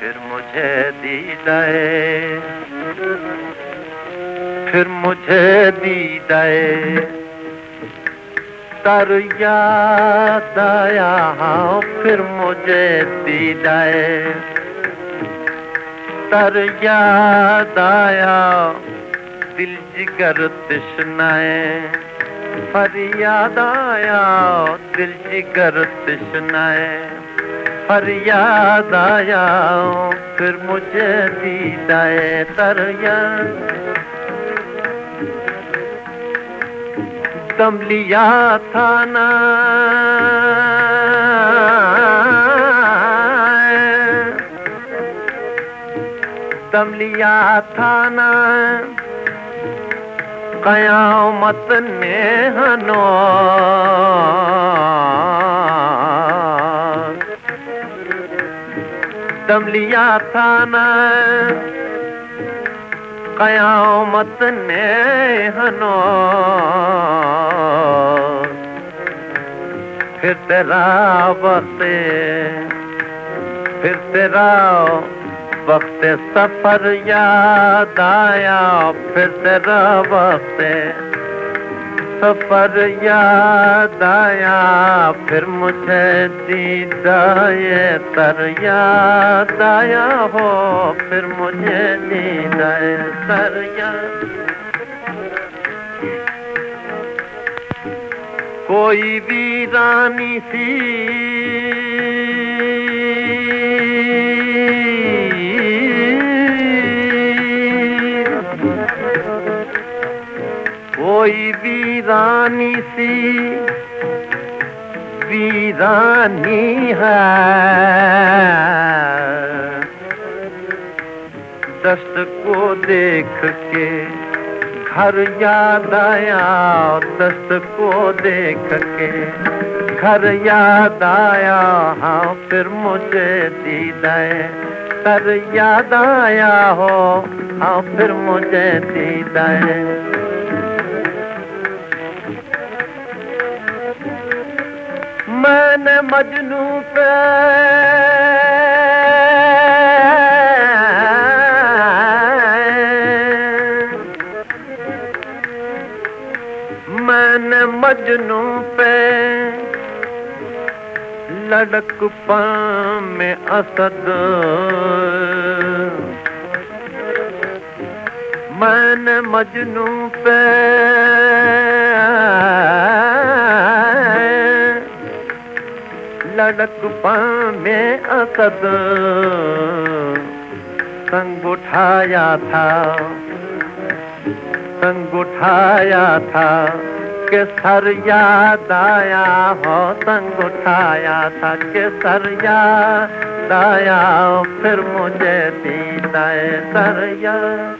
फिर मुझे दीदाए फिर मुझे दीदाए तर याद आया फिर मुझे दीदाए तर याद आया दिल जिगर तिश्नाए। फरियाद आया दिल जिगर तिश्नाए फरियाद आया फिर मुझे दीदाए तर दम लिया था ना। दम लिया था ना कयामत मत ने हनो तमलिया थाना कयामत मत ननो फिर तेरा बसे फिर तेरा वक्त सफ़र याद आया, फिर तेरा वक्त सफ़र याद आया, फिर मुझे दीदाए तर याद आया हो, फिर मुझे दीदाए तर याद। कोई वीरानी सी कोई वीरानी सी, वीरानी है। दस्त को देख के घर याद आया, दस्त को देख के घर याद आया। हाँ फिर मुझे दीदाए कर याद आया हो। हाँ फिर मुझे दीदाए मजनू पे मैंने मजनू पे लड़क में असद मैंने मजनू पे लड़क में असद संग उठाया था। संग उठाया था। के सर याद आया हो। संग उठाया था। के सर याद आया फिर मुझे दीदाए सर याद